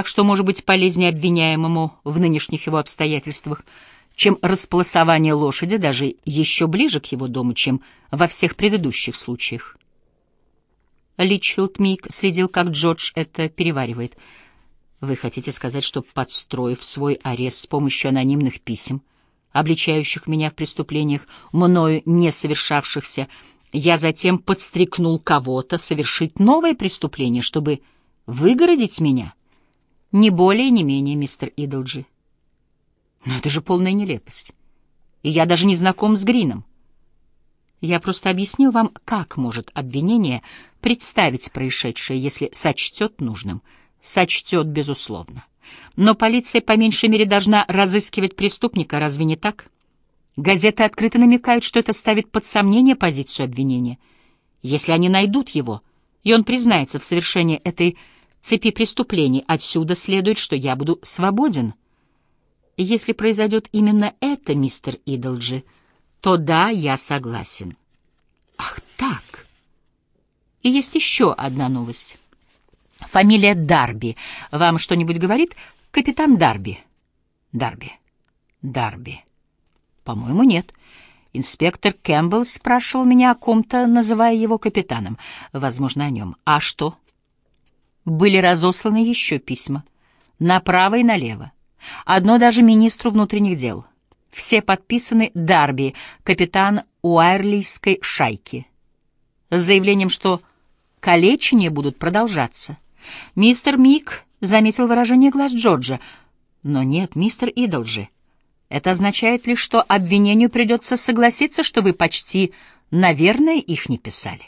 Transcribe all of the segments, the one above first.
так что может быть полезнее обвиняемому в нынешних его обстоятельствах, чем располосование лошади даже еще ближе к его дому, чем во всех предыдущих случаях. Личфилд Мик следил, как Джордж это переваривает. «Вы хотите сказать, что, подстроив свой арест с помощью анонимных писем, обличающих меня в преступлениях, мною не совершавшихся, я затем подстрекнул кого-то совершить новое преступление, чтобы выгородить меня? Не более, не менее, мистер Идлджи. Но это же полная нелепость. И я даже не знаком с Грином. Я просто объяснил вам, как может обвинение представить происшедшее, если сочтет нужным. Сочтет, безусловно. Но полиция по меньшей мере должна разыскивать преступника, разве не так? Газеты открыто намекают, что это ставит под сомнение позицию обвинения. Если они найдут его, и он признается в совершении этой цепи преступлений, отсюда следует, что я буду свободен. Если произойдет именно это, мистер Идолджи, то да, я согласен. Ах так! И есть еще одна новость. Фамилия Дарби. Вам что-нибудь говорит? Капитан Дарби. Дарби. Дарби. По-моему, нет. Инспектор Кэмпбелл спрашивал меня о ком-то, называя его капитаном. Возможно, о нем. А что? Были разосланы еще письма. Направо и налево. Одно даже министру внутренних дел. Все подписаны Дарби, капитан Уайрлийской шайки. С заявлением, что калечения будут продолжаться. Мистер Мик заметил выражение глаз Джорджа. Но нет, мистер Идолджи. Это означает лишь, что обвинению придется согласиться, что вы почти, наверное, их не писали.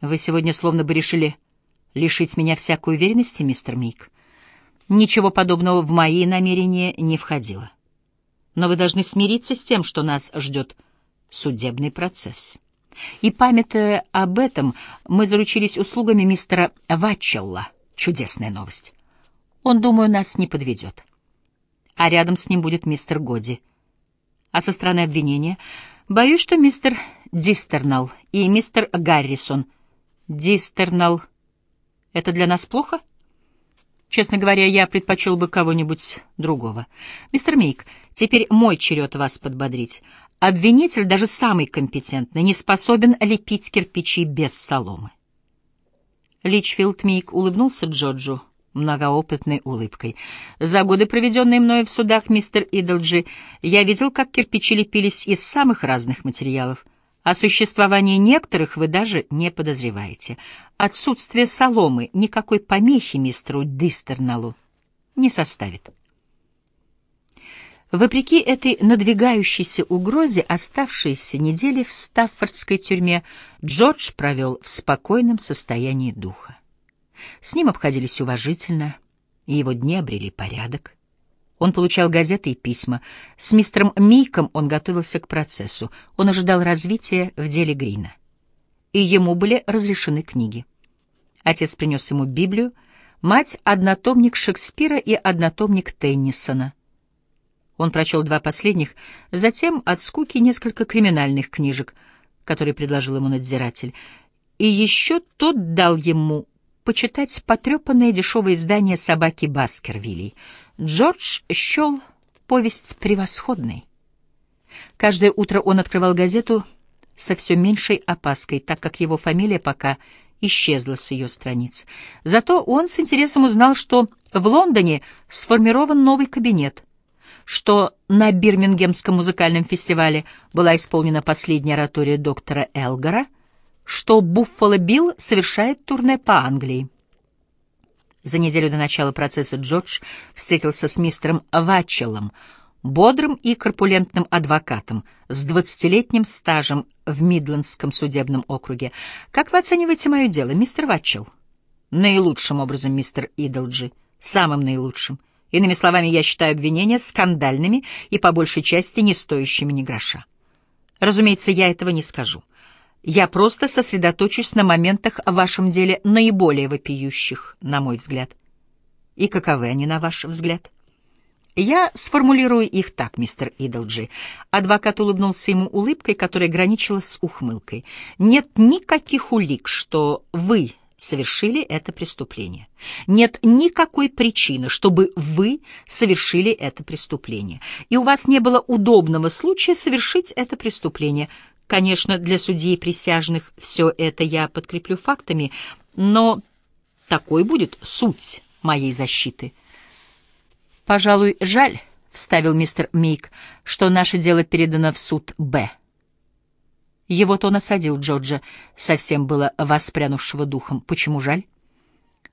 Вы сегодня словно бы решили лишить меня всякой уверенности, мистер Мик. Ничего подобного в мои намерения не входило. Но вы должны смириться с тем, что нас ждет судебный процесс. И, памятуя об этом, мы заручились услугами мистера Ватчелла. Чудесная новость. Он, думаю, нас не подведет а рядом с ним будет мистер Годи. А со стороны обвинения боюсь, что мистер Дистернал и мистер Гаррисон. Дистернал — это для нас плохо? Честно говоря, я предпочел бы кого-нибудь другого. Мистер Мейк, теперь мой черед вас подбодрить. Обвинитель, даже самый компетентный, не способен лепить кирпичи без соломы. Личфилд Мейк улыбнулся Джорджу многоопытной улыбкой. «За годы, проведенные мной в судах, мистер Идолджи, я видел, как кирпичи лепились из самых разных материалов. О существовании некоторых вы даже не подозреваете. Отсутствие соломы никакой помехи мистеру Дистерналу не составит». Вопреки этой надвигающейся угрозе, оставшиеся недели в Стаффордской тюрьме Джордж провел в спокойном состоянии духа. С ним обходились уважительно, и его дни обрели порядок. Он получал газеты и письма. С мистером Мейком он готовился к процессу. Он ожидал развития в деле Грина. И ему были разрешены книги. Отец принес ему Библию, мать — однотомник Шекспира и однотомник Теннисона. Он прочел два последних, затем от скуки несколько криминальных книжек, которые предложил ему надзиратель. И еще тот дал ему почитать потрепанное дешевое издание «Собаки Баскервилей». Джордж счел повесть превосходной. Каждое утро он открывал газету со все меньшей опаской, так как его фамилия пока исчезла с ее страниц. Зато он с интересом узнал, что в Лондоне сформирован новый кабинет, что на Бирмингемском музыкальном фестивале была исполнена последняя оратория доктора Элгара — что Буффало Билл совершает турне по Англии. За неделю до начала процесса Джордж встретился с мистером Ватчеллом, бодрым и корпулентным адвокатом с двадцатилетним стажем в Мидлендском судебном округе. «Как вы оцениваете мое дело, мистер Ватчелл?» «Наилучшим образом, мистер Идолджи, самым наилучшим. Иными словами, я считаю обвинения скандальными и по большей части не стоящими ни гроша. Разумеется, я этого не скажу. Я просто сосредоточусь на моментах в вашем деле наиболее вопиющих, на мой взгляд. И каковы они, на ваш взгляд? Я сформулирую их так, мистер Идолджи. Адвокат улыбнулся ему улыбкой, которая граничила с ухмылкой. Нет никаких улик, что вы совершили это преступление. Нет никакой причины, чтобы вы совершили это преступление. И у вас не было удобного случая совершить это преступление. Конечно, для судей присяжных все это я подкреплю фактами, но такой будет суть моей защиты. Пожалуй, жаль, — вставил мистер Мейк, — что наше дело передано в суд «Б». Его тон осадил Джорджа, совсем было воспрянувшего духом. Почему жаль?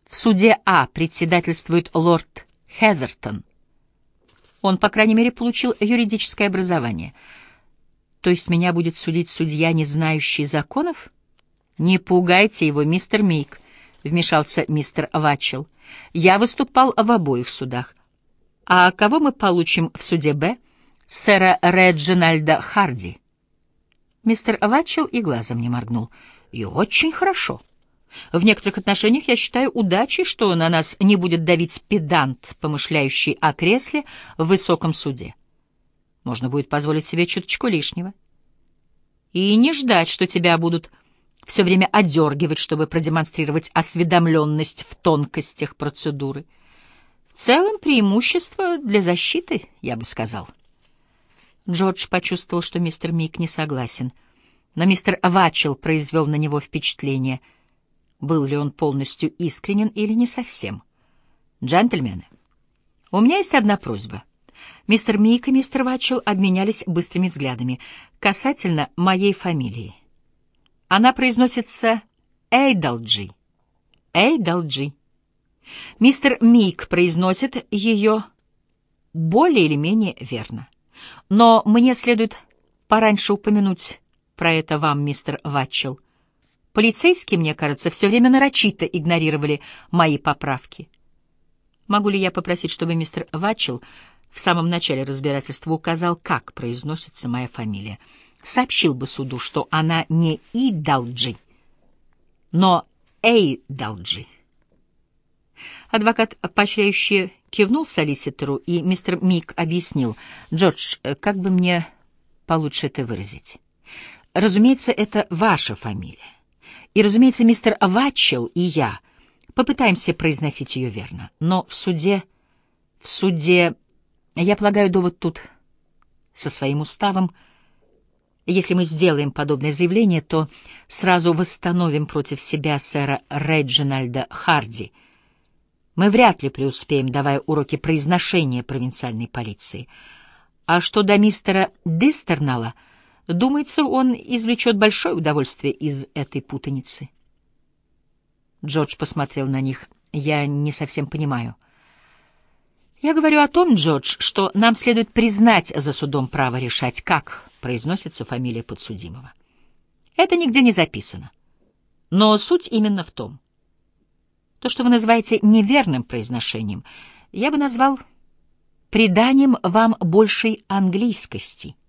В суде А председательствует лорд Хезертон. Он, по крайней мере, получил юридическое образование. То есть меня будет судить судья, не знающий законов? Не пугайте его, мистер Мейк, — вмешался мистер Ватчел. Я выступал в обоих судах. А кого мы получим в суде Б? Сэра Реджинальда Харди. Мистер Ватчел и глазом не моргнул. «И очень хорошо. В некоторых отношениях я считаю удачей, что на нас не будет давить педант, помышляющий о кресле в высоком суде. Можно будет позволить себе чуточку лишнего. И не ждать, что тебя будут все время одергивать, чтобы продемонстрировать осведомленность в тонкостях процедуры. В целом преимущество для защиты, я бы сказал». Джордж почувствовал, что мистер Мик не согласен. Но мистер Ватчел произвел на него впечатление. Был ли он полностью искренен или не совсем? «Джентльмены, у меня есть одна просьба». Мистер Мик и мистер Ватчел обменялись быстрыми взглядами касательно моей фамилии. Она произносится Эйдалджи. Эйдалджи. Мистер Мик произносит ее более или менее верно. Но мне следует пораньше упомянуть про это вам, мистер Ватчел. Полицейские, мне кажется, все время нарочито игнорировали мои поправки. Могу ли я попросить, чтобы мистер Ватчел в самом начале разбирательства указал, как произносится моя фамилия? Сообщил бы суду, что она не Идалджи, но Эйдалджи. Адвокат, поощряющий кивнул солиситору, и мистер Мик объяснил. «Джордж, как бы мне получше это выразить? Разумеется, это ваша фамилия. И, разумеется, мистер Ватчел и я попытаемся произносить ее верно. Но в суде... В суде... Я полагаю, довод тут со своим уставом. Если мы сделаем подобное заявление, то сразу восстановим против себя сэра Реджинальда Харди — мы вряд ли преуспеем, давая уроки произношения провинциальной полиции. А что до мистера Дистернала, думается, он извлечет большое удовольствие из этой путаницы. Джордж посмотрел на них. Я не совсем понимаю. Я говорю о том, Джордж, что нам следует признать за судом право решать, как произносится фамилия подсудимого. Это нигде не записано. Но суть именно в том — то, что вы называете неверным произношением, я бы назвал приданием вам большей английскости —